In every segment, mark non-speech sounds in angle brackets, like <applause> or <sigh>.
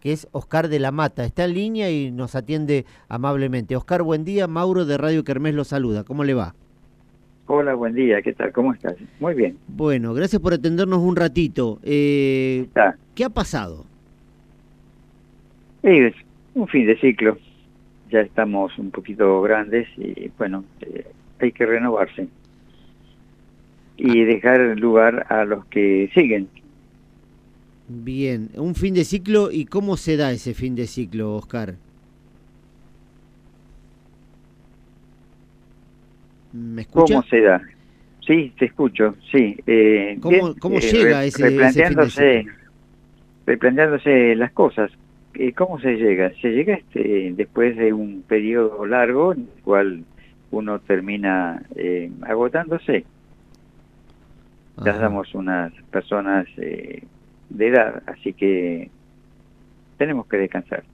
que es Oscar de la Mata. Está en línea y nos atiende amablemente. Oscar, buen día. Mauro de Radio Kermés lo saluda. ¿Cómo le va? Hola, buen día. ¿Qué tal? ¿Cómo estás? Muy bien. Bueno, gracias por atendernos un ratito. Eh, ¿Qué ha pasado? es un fin de ciclo. Ya estamos un poquito grandes y bueno, eh, hay que renovarse y ah. dejar lugar a los que siguen, Bien, un fin de ciclo y cómo se da ese fin de ciclo, Oscar. ¿Me escucha? ¿Cómo se da? Sí, te escucho, sí. Eh, ¿Cómo, cómo eh, llega ese, replanteándose, replanteándose las cosas. Eh, ¿Cómo se llega? Se llega este después de un periodo largo en el cual uno termina eh, agotándose. Ya somos unas personas eh, de edad, así que tenemos que descansar.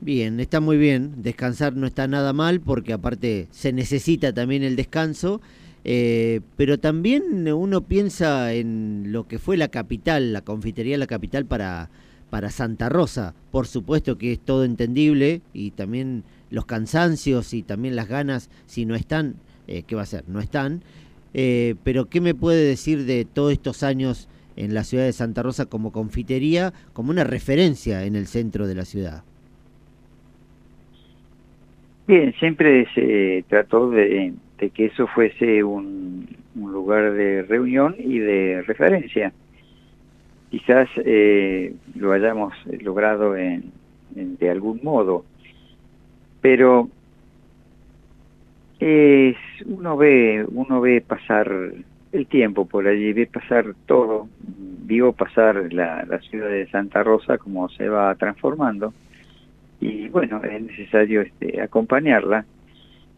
Bien, está muy bien, descansar no está nada mal porque aparte se necesita también el descanso, eh, pero también uno piensa en lo que fue la capital, la confitería La Capital para, para Santa Rosa. Por supuesto que es todo entendible y también los cansancios y también las ganas, si no están, eh, ¿qué va a ser? No están. Eh, pero ¿qué me puede decir de todos estos años en la ciudad de Santa Rosa como confitería, como una referencia en el centro de la ciudad. Bien, siempre se trató de, que eso fuese un, lugar de reunión y de referencia. Quizás eh, lo hayamos logrado en, de algún modo, pero es, uno ve uno ve pasar el tiempo por allí, ve pasar todo, vio pasar la, la ciudad de Santa Rosa como se va transformando y bueno, es necesario este, acompañarla.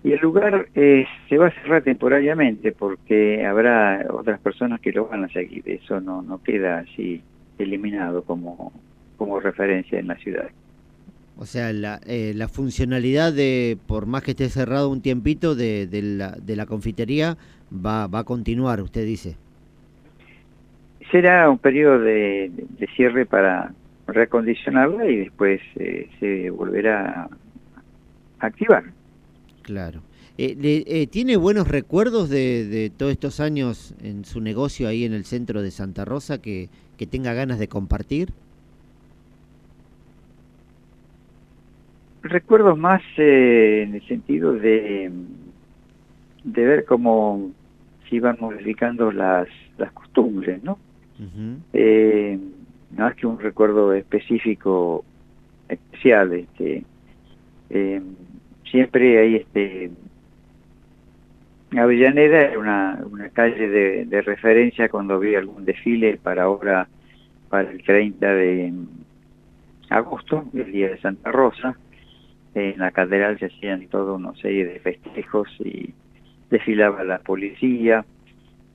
Y el lugar eh, se va a cerrar temporariamente porque habrá otras personas que lo van a seguir, eso no, no queda así eliminado como, como referencia en la ciudad. O sea, la, eh, la funcionalidad de, por más que esté cerrado un tiempito, de, de, la, de la confitería va, va a continuar, usted dice. Será un periodo de, cierre para reacondicionarla y después eh, se volverá a activar. Claro. Eh, eh, ¿Tiene buenos recuerdos de, de, todos estos años en su negocio ahí en el centro de Santa Rosa que, que tenga ganas de compartir? Recuerdos más eh, en el sentido de, de ver cómo se iban modificando las, las costumbres, ¿no? eh, más que un recuerdo específico especial, este, eh, siempre hay este Avellaneda era una, una calle de, de referencia cuando había algún desfile para ahora, para el 30 de agosto, el día de Santa Rosa, en la catedral se hacían toda una serie de festejos y desfilaba la policía.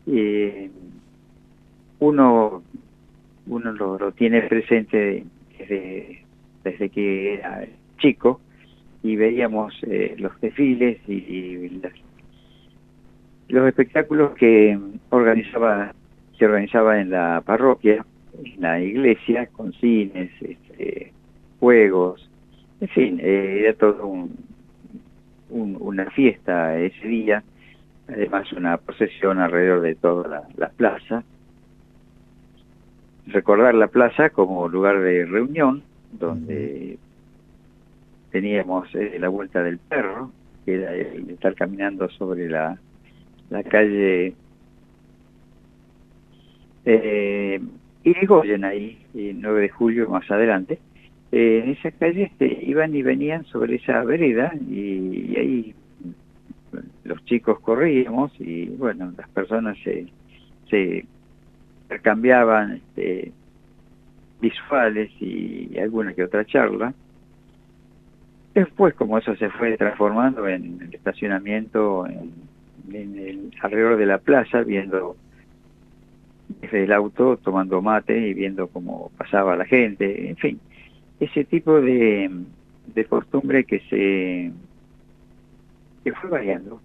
Eh, uno uno lo, tiene presente desde, desde que era chico y veíamos eh, los desfiles y, los espectáculos que organizaba se organizaba en la parroquia, en la iglesia, con cines, este, juegos, en fin, eh, era todo un, una fiesta ese día, además una procesión alrededor de toda la, plaza. Recordar la plaza como lugar de reunión, donde teníamos eh, la vuelta del perro, que era el estar caminando sobre la, calle eh, Irigoyen ahí, el 9 de julio más adelante, eh, en esa calle este, iban y venían sobre esa vereda y, ahí los chicos corríamos y bueno, las personas se, se intercambiaban este, visuales y, alguna que otra charla. Después, como eso se fue transformando en el estacionamiento en, en el, alrededor de la plaza, viendo desde el auto, tomando mate y viendo cómo pasaba la gente, en fin ese tipo de, de costumbre que se que fue variando.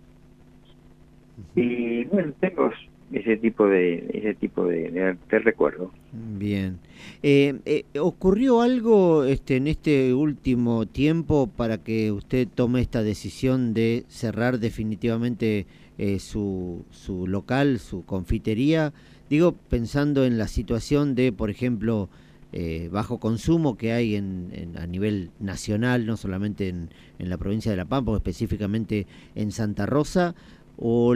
Y bueno, tengo ese tipo de ese tipo de, recuerdo. Bien. Eh, eh, ¿Ocurrió algo este, en este último tiempo para que usted tome esta decisión de cerrar definitivamente eh, su, su local, su confitería? Digo, pensando en la situación de, por ejemplo, bajo consumo que hay en, a nivel nacional, no solamente en, en la provincia de La Pampa, específicamente en Santa Rosa, o,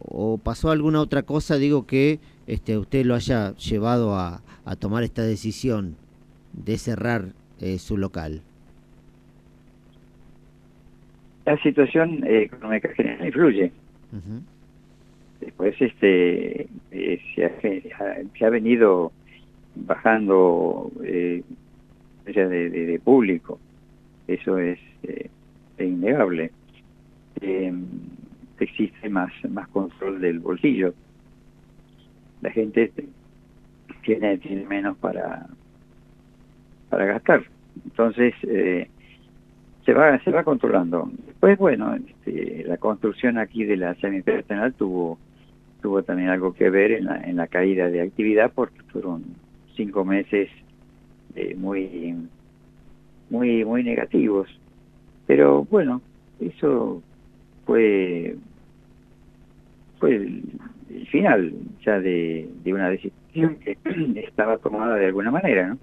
o pasó alguna otra cosa, digo, que este, usted lo haya llevado a, a tomar esta decisión de cerrar eh, su local? La situación eh, económica general influye. Después este eh, se, ha, se, ha, venido bajando eh, de, de, público. Eso es innegable. Eh, existe más, más control del bolsillo. La gente tiene, tiene menos para, para gastar. Entonces, eh, se va se va controlando. Después, bueno, este, la construcción aquí de la semipersonal tuvo tuvo también algo que ver en la, en la caída de actividad porque fueron cinco meses eh, muy muy muy negativos. Pero bueno, eso fue fue el, final ya de, una decisión que <clears throat> estaba tomada de alguna manera, ¿no?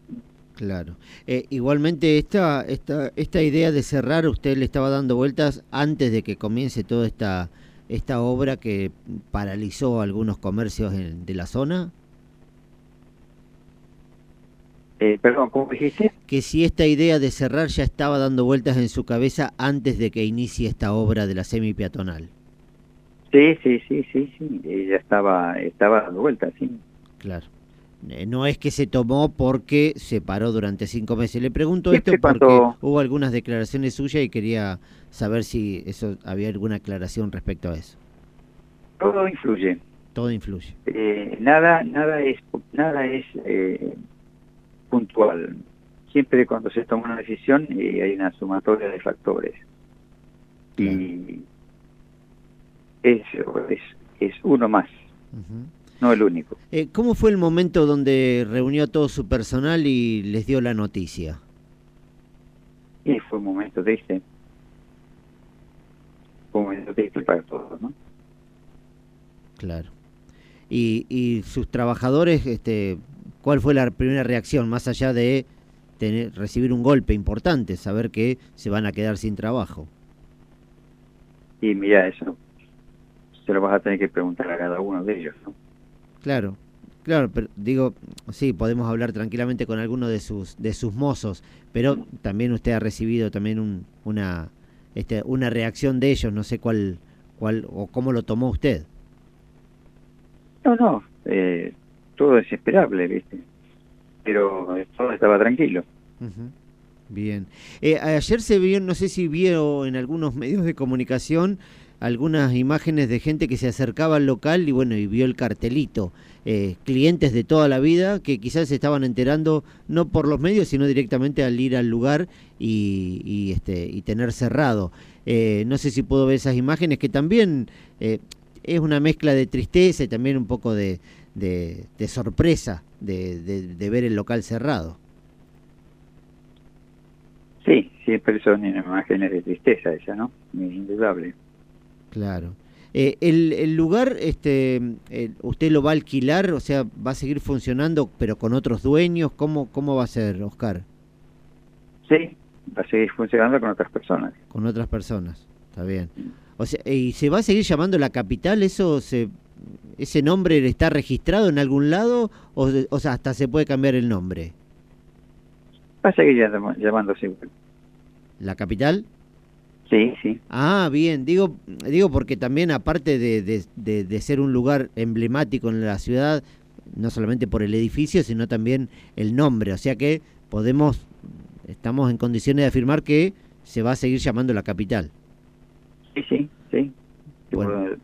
Claro. Eh, igualmente esta, esta, esta idea de cerrar, usted le estaba dando vueltas antes de que comience toda esta, esta obra que paralizó algunos comercios de la zona. Eh, perdón, ¿cómo dijiste? Que si esta idea de cerrar ya estaba dando vueltas en su cabeza antes de que inicie esta obra de la semi peatonal. Sí, sí, sí, sí, sí, ya estaba, estaba dando vueltas, sí. Claro. Eh, no es que se tomó porque se paró durante cinco meses. Le pregunto esto porque hubo algunas declaraciones suyas y quería saber si eso había alguna aclaración respecto a eso. Todo influye. Todo influye. Eh, nada, nada es, nada es eh, puntual. Siempre cuando se toma una decisión eh, hay una sumatoria de factores. Y es, es, uno más, no el único. Eh, ¿Cómo fue el momento donde reunió a todo su personal y les dio la noticia? Y fue un momento triste. Fue un momento triste para todos, ¿no? Claro. Y, y sus trabajadores, este, ¿cuál fue la primera reacción más allá de tener, recibir un golpe importante, saber que se van a quedar sin trabajo? Y mira, eso se lo vas a tener que preguntar a cada uno de ellos, ¿no? Claro, claro, pero digo, sí, podemos hablar tranquilamente con alguno de sus de sus mozos, pero también usted ha recibido también un, una este, una reacción de ellos, no sé cuál cuál o cómo lo tomó usted. No, no, eh, todo es esperable, ¿viste? Pero todo estaba tranquilo. Bien. Eh, ayer se vio, no sé si vio en algunos medios de comunicación algunas imágenes de gente que se acercaba al local y bueno, y vio el cartelito. Eh, clientes de toda la vida que quizás se estaban enterando no por los medios, sino directamente al ir al lugar y, y este, y tener cerrado. Eh, no sé si puedo ver esas imágenes que también eh, es una mezcla de tristeza y también un poco de, de, sorpresa de, de, ver el local cerrado. Sí, siempre son imágenes de tristeza esa, ¿no? Indudable. Claro. Eh, el, el, lugar, este, eh, ¿usted lo va a alquilar? O sea, ¿va a seguir funcionando pero con otros dueños? ¿Cómo, cómo va a ser, Oscar? Sí, va a seguir funcionando con otras personas. Con otras personas, está bien. O sea, ¿y se va a seguir llamando la capital? ¿Eso se, ese nombre está registrado en algún lado? O, o sea, hasta se puede cambiar el nombre. Va a seguir llamándose ¿La capital? Sí, sí. Ah, bien, digo, digo porque también aparte de, de, de, ser un lugar emblemático en la ciudad, no solamente por el edificio, sino también el nombre, o sea que podemos, estamos en condiciones de afirmar que se va a seguir llamando la capital.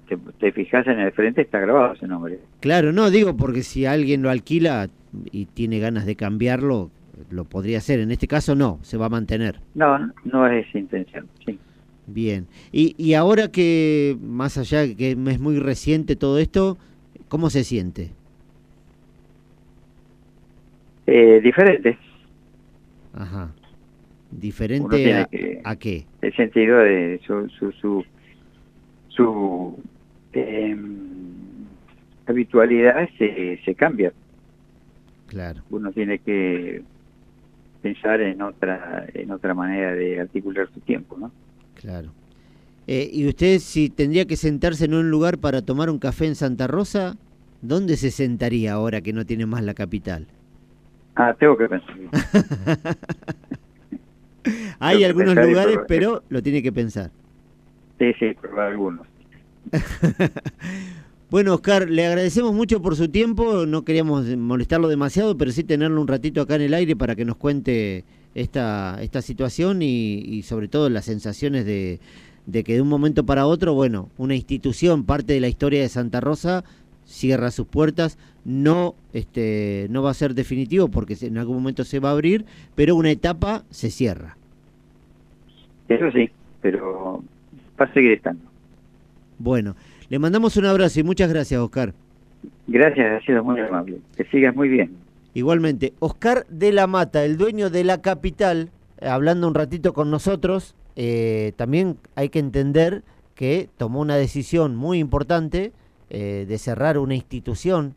Te, te, fijas en el frente, está grabado ese nombre. Claro, no, digo porque si alguien lo alquila y tiene ganas de cambiarlo, lo podría hacer. En este caso no, se va a mantener. No, no es intención, sí. Bien. Y, y ahora que, más allá que es muy reciente todo esto, ¿Cómo se siente? Eh, diferente. Ajá. ¿Diferente a, qué? El sentido de su, su, su, su em, habitualidad se, se cambia. Claro. Uno tiene que pensar en otra en otra manera de articular su tiempo, ¿no? Claro. Eh, ¿Y usted si tendría que sentarse en un lugar para tomar un café en Santa Rosa, dónde se sentaría ahora que no tiene más la capital? Ah, tengo que pensar. <laughs> Hay algunos lugares, pero lo tiene que pensar. Sí, sí, probar algunos. <laughs> bueno, Oscar, le agradecemos mucho por su tiempo. No queríamos molestarlo demasiado, pero sí tenerlo un ratito acá en el aire para que nos cuente esta, esta situación y, sobre todo las sensaciones de, de que de un momento para otro, bueno, una institución, parte de la historia de Santa Rosa, cierra sus puertas, no, este, no va a ser definitivo porque en algún momento se va a abrir, pero una etapa se cierra. Eso sí, a seguir estando. Bueno, le mandamos un abrazo y muchas gracias, Oscar. Gracias, ha sido muy amable. Que sigas muy bien. Igualmente, Oscar de la Mata, el dueño de la capital, hablando un ratito con nosotros, eh, también hay que entender que tomó una decisión muy importante eh, de cerrar una institución